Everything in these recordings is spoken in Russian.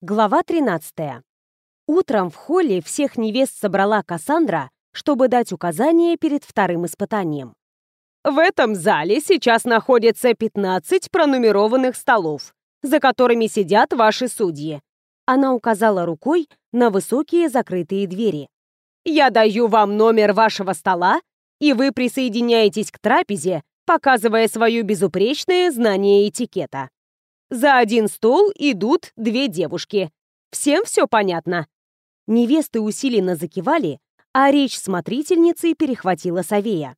Глава 13. Утром в холле всех невест собрала Кассандра, чтобы дать указания перед вторым испытанием. В этом зале сейчас находится 15 пронумерованных столов, за которыми сидят ваши судьи. Она указала рукой на высокие закрытые двери. Я даю вам номер вашего стола, и вы присоединяетесь к трапезе, показывая свое безупречное знание этикета. За один стол идут две девушки. Всем все понятно?» Невесты усиленно закивали, а речь смотрительницы перехватила Савея.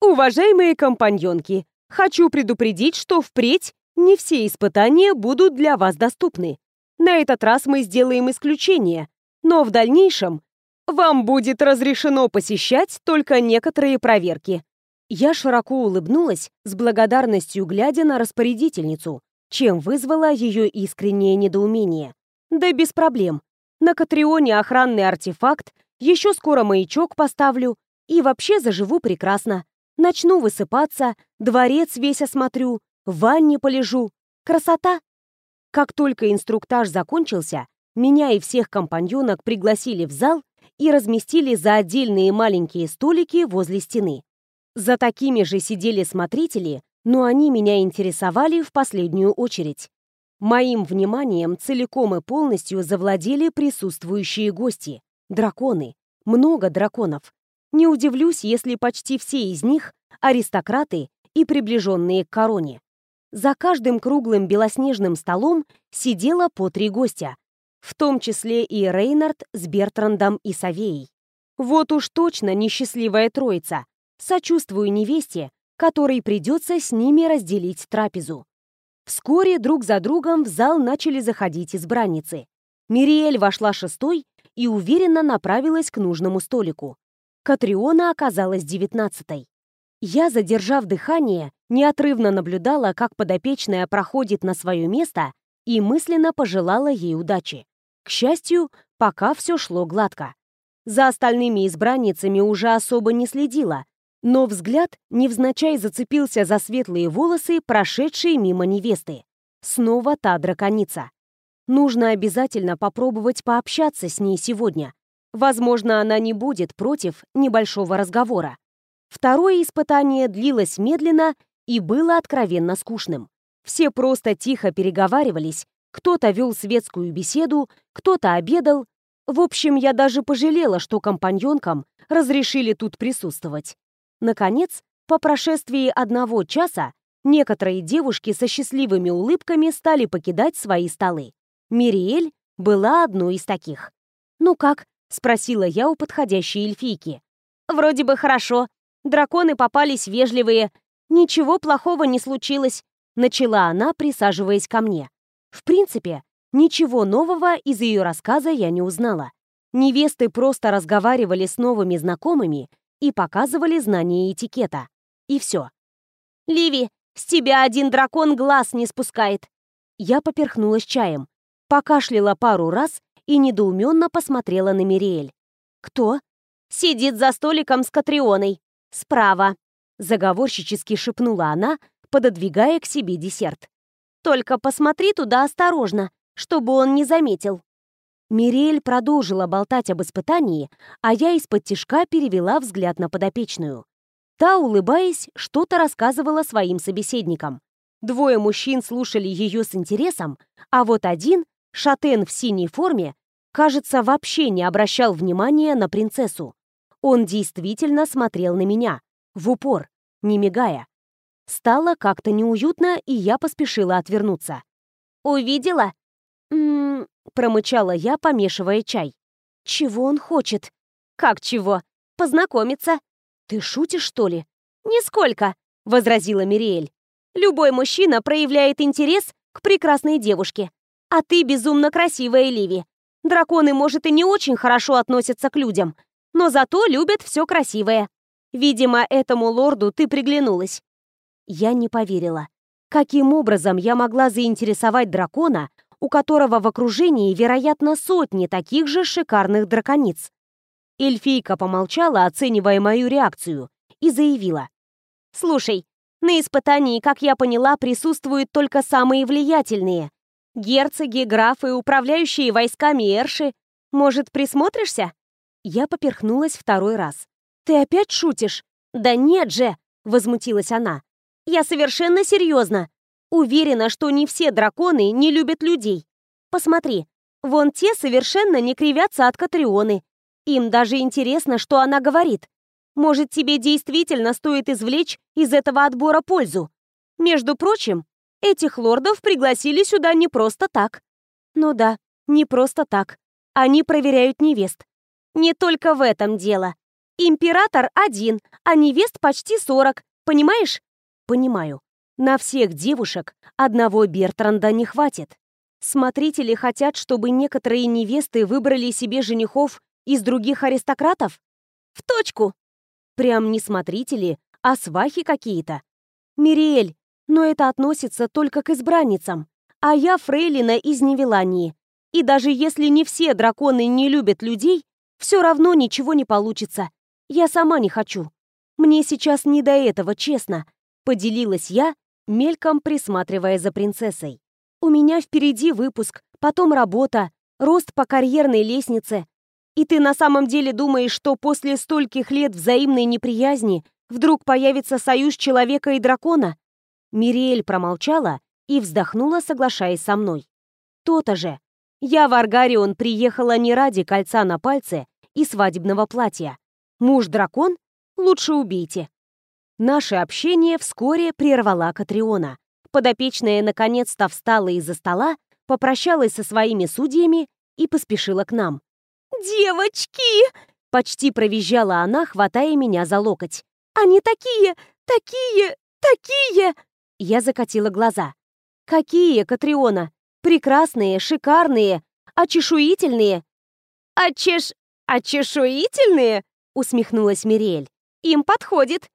«Уважаемые компаньонки, хочу предупредить, что впредь не все испытания будут для вас доступны. На этот раз мы сделаем исключение, но в дальнейшем вам будет разрешено посещать только некоторые проверки». Я широко улыбнулась, с благодарностью глядя на распорядительницу, чем вызвало ее искреннее недоумение. Да без проблем. На Катрионе охранный артефакт, еще скоро маячок поставлю и вообще заживу прекрасно. Начну высыпаться, дворец весь осмотрю, в ванне полежу. Красота! Как только инструктаж закончился, меня и всех компаньонок пригласили в зал и разместили за отдельные маленькие столики возле стены. За такими же сидели смотрители, но они меня интересовали в последнюю очередь. Моим вниманием целиком и полностью завладели присутствующие гости. Драконы. Много драконов. Не удивлюсь, если почти все из них — аристократы и приближенные к короне. За каждым круглым белоснежным столом сидело по три гостя, в том числе и Рейнард с Бертрандом и Савеей. Вот уж точно несчастливая троица. Сочувствую невесте, которой придется с ними разделить трапезу. Вскоре друг за другом в зал начали заходить избранницы. Мириэль вошла шестой и уверенно направилась к нужному столику. Катриона оказалась девятнадцатой. Я, задержав дыхание, неотрывно наблюдала, как подопечная проходит на свое место и мысленно пожелала ей удачи. К счастью, пока все шло гладко. За остальными избранницами уже особо не следила, но взгляд невзначай зацепился за светлые волосы, прошедшие мимо невесты. Снова та драконица. Нужно обязательно попробовать пообщаться с ней сегодня. Возможно, она не будет против небольшого разговора. Второе испытание длилось медленно и было откровенно скучным. Все просто тихо переговаривались, кто-то вел светскую беседу, кто-то обедал. В общем, я даже пожалела, что компаньонкам разрешили тут присутствовать. Наконец, по прошествии одного часа, некоторые девушки со счастливыми улыбками стали покидать свои столы. Мириэль была одной из таких. «Ну как?» — спросила я у подходящей эльфийки. «Вроде бы хорошо. Драконы попались вежливые. Ничего плохого не случилось», — начала она, присаживаясь ко мне. В принципе, ничего нового из ее рассказа я не узнала. Невесты просто разговаривали с новыми знакомыми и показывали знание этикета. И все. «Ливи, с тебя один дракон глаз не спускает!» Я поперхнулась чаем, покашляла пару раз и недоуменно посмотрела на Мириэль. «Кто?» «Сидит за столиком с Катрионой. Справа!» Заговорщически шепнула она, пододвигая к себе десерт. «Только посмотри туда осторожно, чтобы он не заметил». Мириэль продолжила болтать об испытании, а я из-под тишка перевела взгляд на подопечную. Та, улыбаясь, что-то рассказывала своим собеседникам. Двое мужчин слушали ее с интересом, а вот один, шатен в синей форме, кажется, вообще не обращал внимания на принцессу. Он действительно смотрел на меня, в упор, не мигая. Стало как-то неуютно, и я поспешила отвернуться. «Увидела?» «М -м, промычала я, помешивая чай. «Чего он хочет?» «Как чего? Познакомиться». «Ты шутишь, что ли?» «Нисколько», — возразила Мириэль. «Любой мужчина проявляет интерес к прекрасной девушке. А ты безумно красивая, Ливи. Драконы, может, и не очень хорошо относятся к людям, но зато любят все красивое. Видимо, этому лорду ты приглянулась». Я не поверила. Каким образом я могла заинтересовать дракона, у которого в окружении, вероятно, сотни таких же шикарных дракониц. Эльфийка помолчала, оценивая мою реакцию, и заявила. «Слушай, на испытании, как я поняла, присутствуют только самые влиятельные. Герцоги, графы, управляющие войсками Эрши. Может, присмотришься?» Я поперхнулась второй раз. «Ты опять шутишь?» «Да нет же!» — возмутилась она. «Я совершенно серьезно. Уверена, что не все драконы не любят людей. Посмотри, вон те совершенно не кривятся от Катрионы. Им даже интересно, что она говорит. Может, тебе действительно стоит извлечь из этого отбора пользу. Между прочим, этих лордов пригласили сюда не просто так. Ну да, не просто так. Они проверяют невест. Не только в этом дело. Император один, а невест почти сорок. Понимаешь? Понимаю. На всех девушек одного Бертранда не хватит. Смотрители хотят, чтобы некоторые невесты выбрали себе женихов из других аристократов? В точку! Прям не смотрители, а свахи какие-то. Мириэль, но это относится только к избранницам. А я фрейлина из Невелании. И даже если не все драконы не любят людей, все равно ничего не получится. Я сама не хочу. Мне сейчас не до этого, честно. Поделилась я, мельком присматривая за принцессой. У меня впереди выпуск, потом работа, рост по карьерной лестнице. И ты на самом деле думаешь, что после стольких лет взаимной неприязни вдруг появится союз человека и дракона? Мириэль промолчала и вздохнула, соглашаясь со мной. То-то же. Я в Аргарион приехала не ради кольца на пальце и свадебного платья. Муж-дракон? Лучше убейте. Наше общение вскоре прервала Катриона. Подопечная наконец-то встала из-за стола, попрощалась со своими судьями и поспешила к нам. «Девочки!» — почти провизжала она, хватая меня за локоть. «Они такие, такие, такие!» Я закатила глаза. «Какие, Катриона? Прекрасные, шикарные, очешуительные!» «Очеш... очешуительные?» — усмехнулась Мириэль. «Им подходит!»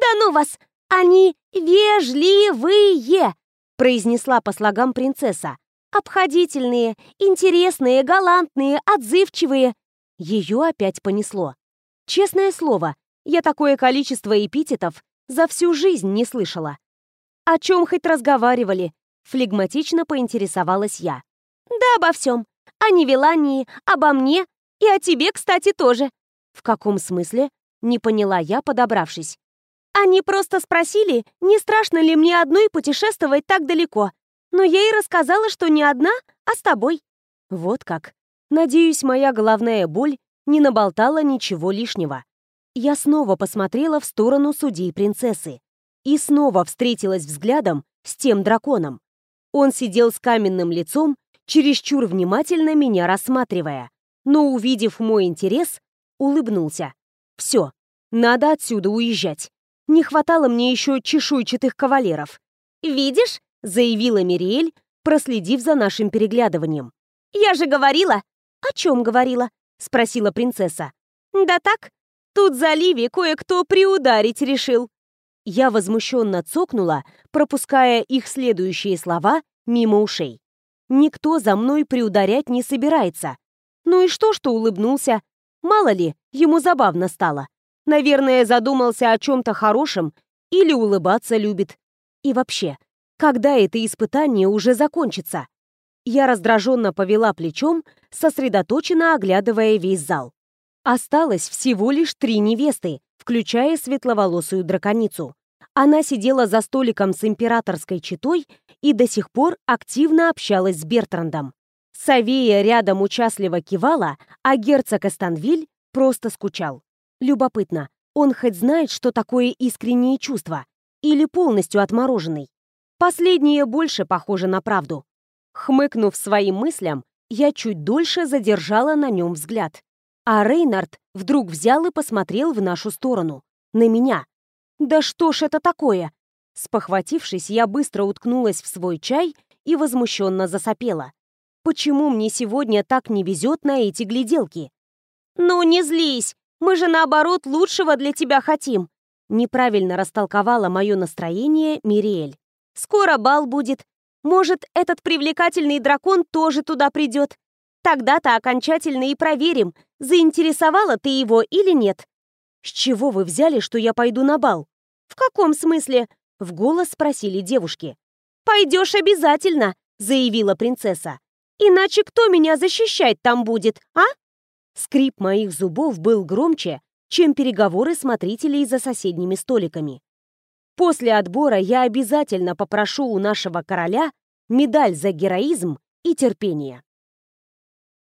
«Да ну вас! Они вежливые!» произнесла по слогам принцесса. «Обходительные, интересные, галантные, отзывчивые». Ее опять понесло. Честное слово, я такое количество эпитетов за всю жизнь не слышала. О чем хоть разговаривали? Флегматично поинтересовалась я. Да обо всем. О Невелании, обо мне и о тебе, кстати, тоже. В каком смысле? Не поняла я, подобравшись. Они просто спросили, не страшно ли мне одной путешествовать так далеко. Но я ей рассказала, что не одна, а с тобой. Вот как. Надеюсь, моя головная боль не наболтала ничего лишнего. Я снова посмотрела в сторону судей принцессы и снова встретилась взглядом с тем драконом. Он сидел с каменным лицом, чересчур внимательно меня рассматривая, но, увидев мой интерес, улыбнулся. «Все, надо отсюда уезжать. Не хватало мне еще чешуйчатых кавалеров. «Видишь?» — заявила Мириэль, проследив за нашим переглядыванием. «Я же говорила!» «О чем говорила?» — спросила принцесса. «Да так, тут за Ливи кое-кто приударить решил». Я возмущенно цокнула, пропуская их следующие слова мимо ушей. «Никто за мной приударять не собирается. Ну и что, что улыбнулся? Мало ли, ему забавно стало. Наверное, задумался о чем-то хорошем или улыбаться любит. И вообще, когда это испытание уже закончится? Я раздраженно повела плечом, сосредоточенно оглядывая весь зал. Осталось всего лишь три невесты, включая светловолосую драконицу. Она сидела за столиком с императорской четой и до сих пор активно общалась с Бертрандом. Савея рядом участливо кивала, а герцог Эстанвиль просто скучал. Любопытно, он хоть знает, что такое искренние чувства? Или полностью отмороженный? Последнее больше похоже на правду. Хмыкнув своим мыслям, я чуть дольше задержала на нем взгляд. А Рейнард вдруг взял и посмотрел в нашу сторону. На меня. «Да что ж это такое?» Спохватившись, я быстро уткнулась в свой чай и возмущенно засопела. «Почему мне сегодня так не везет на эти гляделки?» «Ну, не злись!» Мы же, наоборот, лучшего для тебя хотим!» Неправильно растолковала мое настроение Мириэль. «Скоро бал будет. Может, этот привлекательный дракон тоже туда придет. Тогда-то окончательно и проверим, заинтересовала ты его или нет». «С чего вы взяли, что я пойду на бал?» «В каком смысле?» — в голос спросили девушки. «Пойдешь обязательно!» заявила принцесса. «Иначе кто меня защищать там будет, а?» Скрип моих зубов был громче, чем переговоры смотрителей за соседними столиками. После отбора я обязательно попрошу у нашего короля медаль за героизм и терпение.